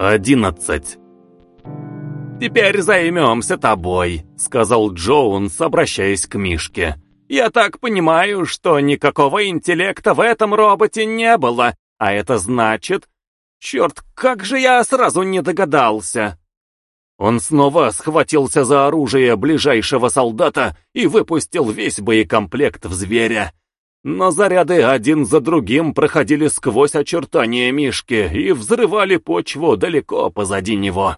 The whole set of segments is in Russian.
11. «Теперь займемся тобой», — сказал Джоунс, обращаясь к Мишке. «Я так понимаю, что никакого интеллекта в этом роботе не было, а это значит... Черт, как же я сразу не догадался!» Он снова схватился за оружие ближайшего солдата и выпустил весь боекомплект в зверя. Но заряды один за другим проходили сквозь очертания Мишки и взрывали почву далеко позади него.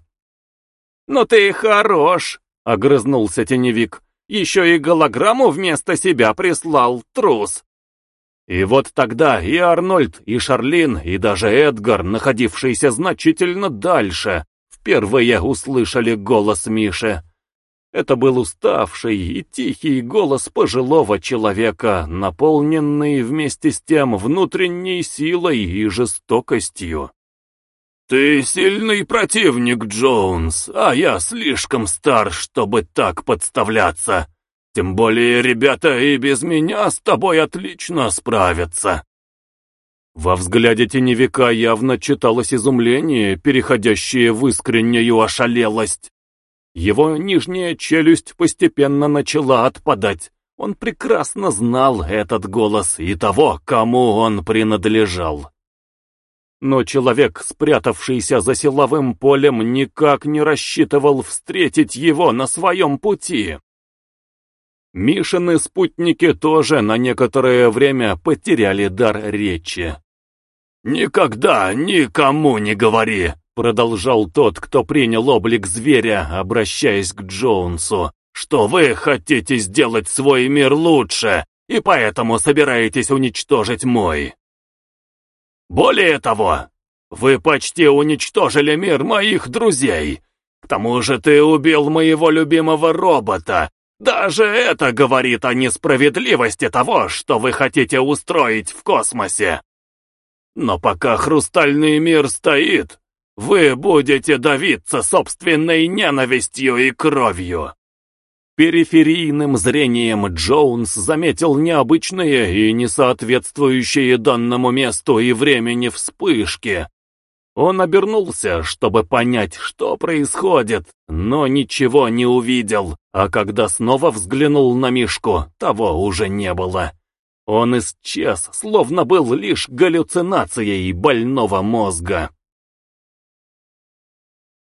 «Ну ты хорош!» — огрызнулся теневик. «Еще и голограмму вместо себя прислал, трус!» И вот тогда и Арнольд, и Шарлин, и даже Эдгар, находившийся значительно дальше, впервые услышали голос Миши. Это был уставший и тихий голос пожилого человека, наполненный вместе с тем внутренней силой и жестокостью. «Ты сильный противник, Джонс, а я слишком стар, чтобы так подставляться. Тем более ребята и без меня с тобой отлично справятся». Во взгляде теневика явно читалось изумление, переходящее в искреннюю ошалелость. Его нижняя челюсть постепенно начала отпадать. Он прекрасно знал этот голос и того, кому он принадлежал. Но человек, спрятавшийся за силовым полем, никак не рассчитывал встретить его на своем пути. Мишины спутники тоже на некоторое время потеряли дар речи. «Никогда никому не говори!» Продолжал тот, кто принял облик зверя, обращаясь к Джонсу, что вы хотите сделать свой мир лучше, и поэтому собираетесь уничтожить мой. Более того, вы почти уничтожили мир моих друзей. К тому же ты убил моего любимого робота. Даже это говорит о несправедливости того, что вы хотите устроить в космосе. Но пока хрустальный мир стоит, вы будете давиться собственной ненавистью и кровью. Периферийным зрением Джоунс заметил необычные и несоответствующие данному месту и времени вспышки. Он обернулся, чтобы понять, что происходит, но ничего не увидел, а когда снова взглянул на Мишку, того уже не было. Он исчез, словно был лишь галлюцинацией больного мозга.